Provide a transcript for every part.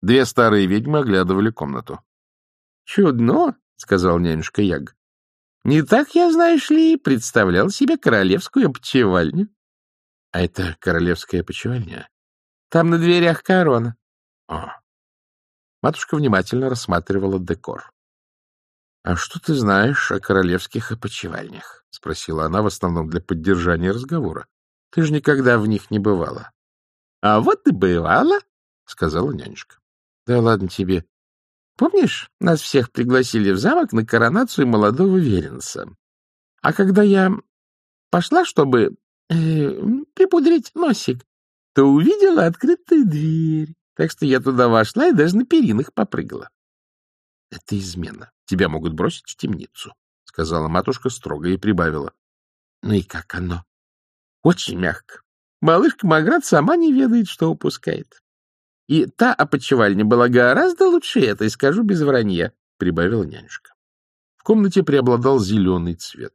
Две старые ведьмы оглядывали комнату. — Чудно, — сказал нянюшка Яг. — Не так я, знаешь ли, представлял себе королевскую опочивальню. — А это королевская опочивальня? — Там на дверях корона. — О. Матушка внимательно рассматривала декор. — А что ты знаешь о королевских опочивальнях? — спросила она в основном для поддержания разговора. — Ты же никогда в них не бывала. — А вот и бывала, — сказала нянюшка. — Да ладно тебе. Помнишь, нас всех пригласили в замок на коронацию молодого веренца? А когда я пошла, чтобы э, припудрить носик, то увидела открытую дверь. Так что я туда вошла и даже на перинах попрыгала. — Это измена. Тебя могут бросить в темницу, — сказала матушка строго и прибавила. — Ну и как оно? — Очень мягко. Малышка Маград сама не ведает, что упускает. И та опочивальня была гораздо лучше этой, скажу без вранья, — прибавила нянюшка. В комнате преобладал зеленый цвет.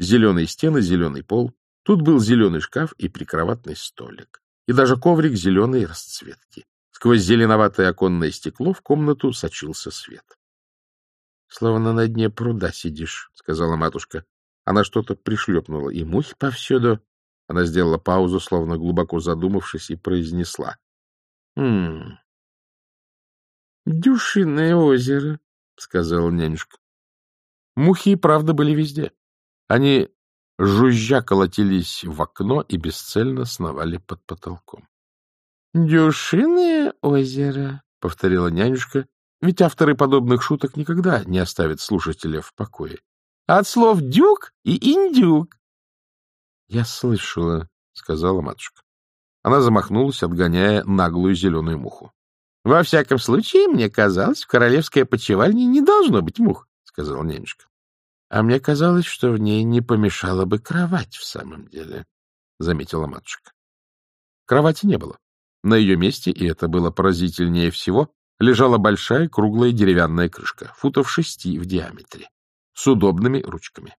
Зеленые стены, зеленый пол. Тут был зеленый шкаф и прикроватный столик. И даже коврик зеленой расцветки. Сквозь зеленоватое оконное стекло в комнату сочился свет. — Словно на дне пруда сидишь, — сказала матушка. Она что-то пришлепнула, и мухи повсюду. Она сделала паузу, словно глубоко задумавшись, и произнесла. Хм. — Дюшиное озеро, — сказала нянюшка. Мухи и правда были везде. Они, жужжа, колотились в окно и бесцельно сновали под потолком. — Дюшиное озеро, — повторила нянюшка, ведь авторы подобных шуток никогда не оставят слушателя в покое. — От слов «дюк» и «индюк». — Я слышала, — сказала матушка. Она замахнулась, отгоняя наглую зеленую муху. — Во всяком случае, мне казалось, в королевской опочивальне не должно быть мух, — сказала нянюшка. — А мне казалось, что в ней не помешала бы кровать в самом деле, — заметила матушка. Кровати не было. На ее месте, и это было поразительнее всего, лежала большая круглая деревянная крышка, футов шести в диаметре, с удобными ручками.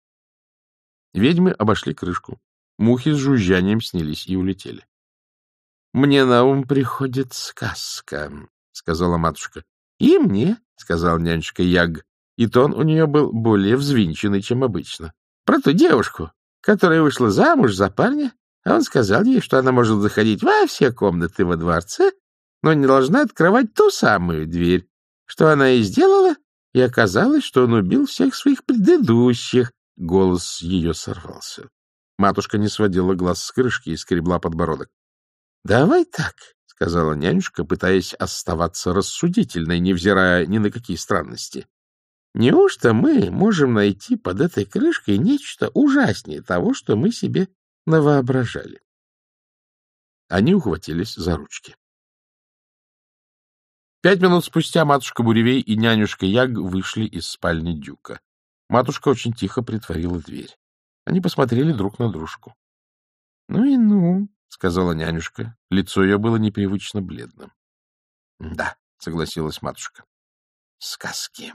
Ведьмы обошли крышку. Мухи с жужжанием снялись и улетели. — Мне на ум приходит сказка, — сказала матушка. — И мне, — сказал нянюшка Яг, и тон у нее был более взвинченный, чем обычно. — Про ту девушку, которая вышла замуж за парня, а он сказал ей, что она может заходить во все комнаты во дворце, но не должна открывать ту самую дверь, что она и сделала, и оказалось, что он убил всех своих предыдущих. Голос ее сорвался. Матушка не сводила глаз с крышки и скребла подбородок. — Давай так, — сказала нянюшка, пытаясь оставаться рассудительной, невзирая ни на какие странности. — Неужто мы можем найти под этой крышкой нечто ужаснее того, что мы себе навоображали? Они ухватились за ручки. Пять минут спустя матушка Буревей и нянюшка Яг вышли из спальни Дюка. Матушка очень тихо притворила дверь. Они посмотрели друг на дружку. — Ну и ну, — сказала нянюшка. Лицо ее было непривычно бледным. — Да, — согласилась матушка. — Сказки.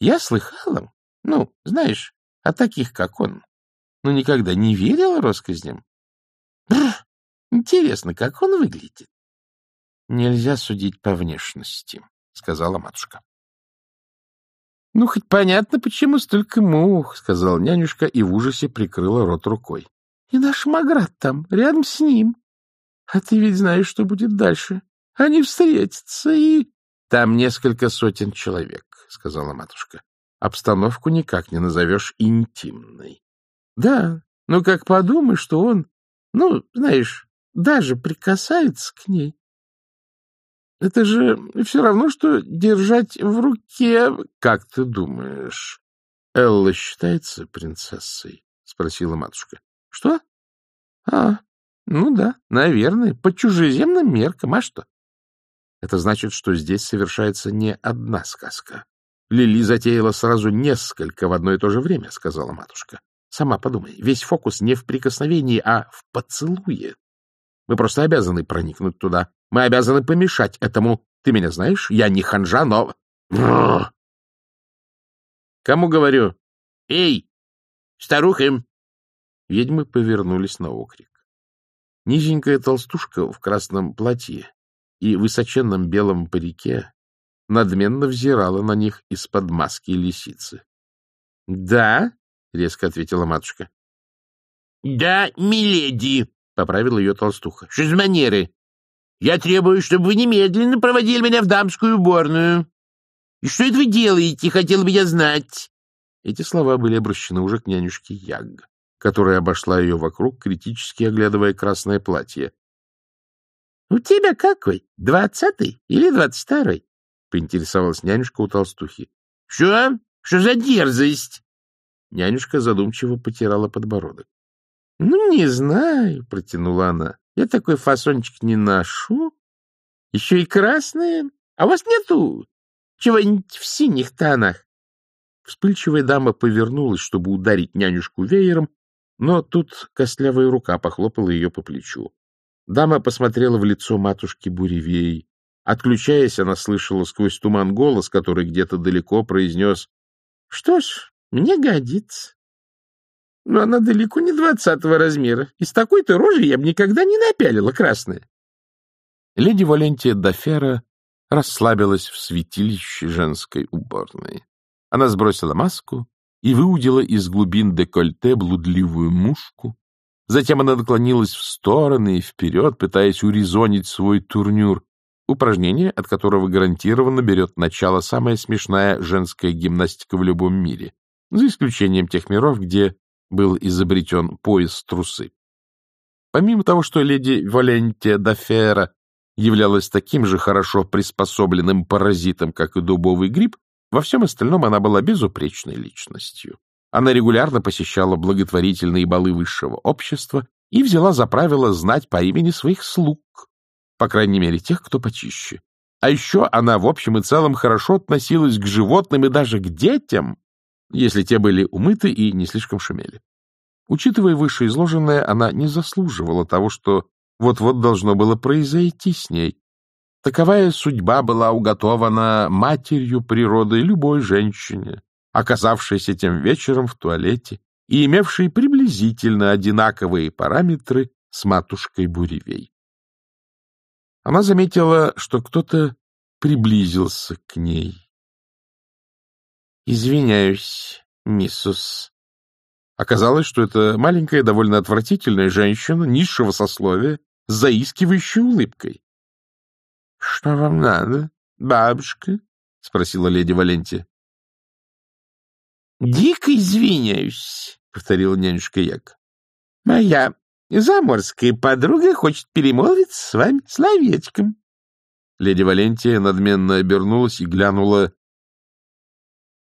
Я слыхала, ну, знаешь, о таких, как он, но никогда не верила россказням. Интересно, как он выглядит. — Нельзя судить по внешности, — сказала матушка. — Ну, хоть понятно, почему столько мух, — сказала нянюшка и в ужасе прикрыла рот рукой. И наш Маград там, рядом с ним. А ты ведь знаешь, что будет дальше. Они встретятся и... — Там несколько сотен человек, — сказала матушка. Обстановку никак не назовешь интимной. — Да, но как подумаешь, что он, ну, знаешь, даже прикасается к ней. Это же все равно, что держать в руке... — Как ты думаешь, Элла считается принцессой? — спросила матушка. — Что? А, ну да, наверное, по чужеземным меркам, а что? Это значит, что здесь совершается не одна сказка. Лили затеяла сразу несколько в одно и то же время, — сказала матушка. Сама подумай, весь фокус не в прикосновении, а в поцелуе. Мы просто обязаны проникнуть туда. Мы обязаны помешать этому. Ты меня знаешь? Я не ханжа, но... Кому говорю? Эй, старуха! Ведьмы повернулись на окрик. Низенькая толстушка в красном платье и высоченном белом парике надменно взирала на них из-под маски лисицы. — Да, — резко ответила матушка. — Да, миледи, — поправила ее толстуха. — Что за манеры? Я требую, чтобы вы немедленно проводили меня в дамскую уборную. И что это вы делаете, хотел бы я знать? Эти слова были обращены уже к нянюшке Яг, которая обошла ее вокруг, критически оглядывая красное платье. — У тебя какой? Двадцатый или двадцать второй? — поинтересовалась нянюшка у толстухи. — Что? Что за дерзость? Нянюшка задумчиво потирала подбородок. — Ну, не знаю, — протянула она. — Я такой фасончик не ношу. Еще и красные. А у вас нету чего-нибудь в синих тонах? Вспыльчивая дама повернулась, чтобы ударить нянюшку веером, но тут костлявая рука похлопала ее по плечу. Дама посмотрела в лицо матушки Буревей. Отключаясь, она слышала сквозь туман голос, который где-то далеко произнес «Что ж, мне годится». Но она далеко не двадцатого размера, и с такой-то рожей я бы никогда не напялила красное. Леди Валентия Дафера расслабилась в святилище женской уборной. Она сбросила маску и выудила из глубин декольте блудливую мушку. Затем она наклонилась в стороны и вперед, пытаясь урезонить свой турнюр, упражнение, от которого гарантированно берет начало самая смешная женская гимнастика в любом мире, за исключением тех миров, где был изобретен пояс-трусы. Помимо того, что леди Валентия Дафера являлась таким же хорошо приспособленным паразитом, как и дубовый гриб, во всем остальном она была безупречной личностью. Она регулярно посещала благотворительные балы высшего общества и взяла за правило знать по имени своих слуг, по крайней мере тех, кто почище. А еще она в общем и целом хорошо относилась к животным и даже к детям, если те были умыты и не слишком шумели. Учитывая вышеизложенное, она не заслуживала того, что вот-вот должно было произойти с ней, Таковая судьба была уготована матерью природы любой женщине, оказавшейся тем вечером в туалете и имевшей приблизительно одинаковые параметры с матушкой Буревей. Она заметила, что кто-то приблизился к ней. — Извиняюсь, миссус. Оказалось, что это маленькая, довольно отвратительная женщина низшего сословия с заискивающей улыбкой. — Что вам надо, бабушка? — спросила леди Валентия. — Дико извиняюсь, — повторила нянюшка Як. — Моя заморская подруга хочет перемолвиться с вами словечком. Леди Валентия надменно обернулась и глянула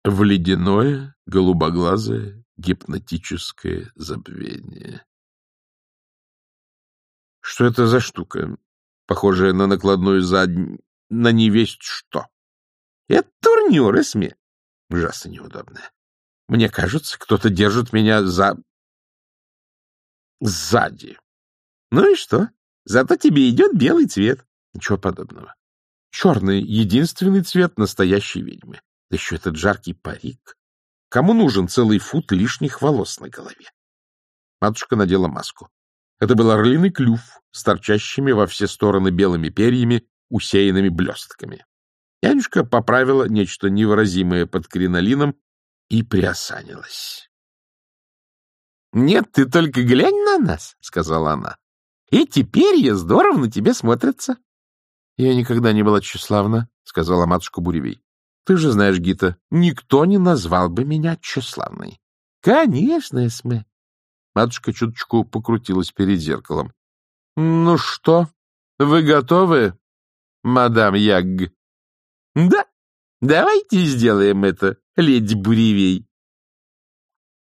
в ледяное, голубоглазое, гипнотическое забвение. — Что это за штука? Похожая на накладную заднюю, на невесть что. Это турнюр, Эсме. Ужасно неудобно. Мне кажется, кто-то держит меня за... сзади. Ну и что? Зато тебе идет белый цвет. Ничего подобного. Черный — единственный цвет настоящей ведьмы. Да еще этот жаркий парик. Кому нужен целый фут лишних волос на голове? Матушка надела маску. Это был орлиный клюв с торчащими во все стороны белыми перьями, усеянными блестками. Янюшка поправила нечто невыразимое под кринолином и приосанилась. — Нет, ты только глянь на нас, — сказала она. — Эти перья здорово на тебе смотрятся. — Я никогда не была тщеславна, — сказала матушка Буревей. — Ты же знаешь, Гита, никто не назвал бы меня тщеславной. — Конечно, Эсме. Матушка чуточку покрутилась перед зеркалом. — Ну что, вы готовы, мадам Яг? — Да, давайте сделаем это, леди Буревей.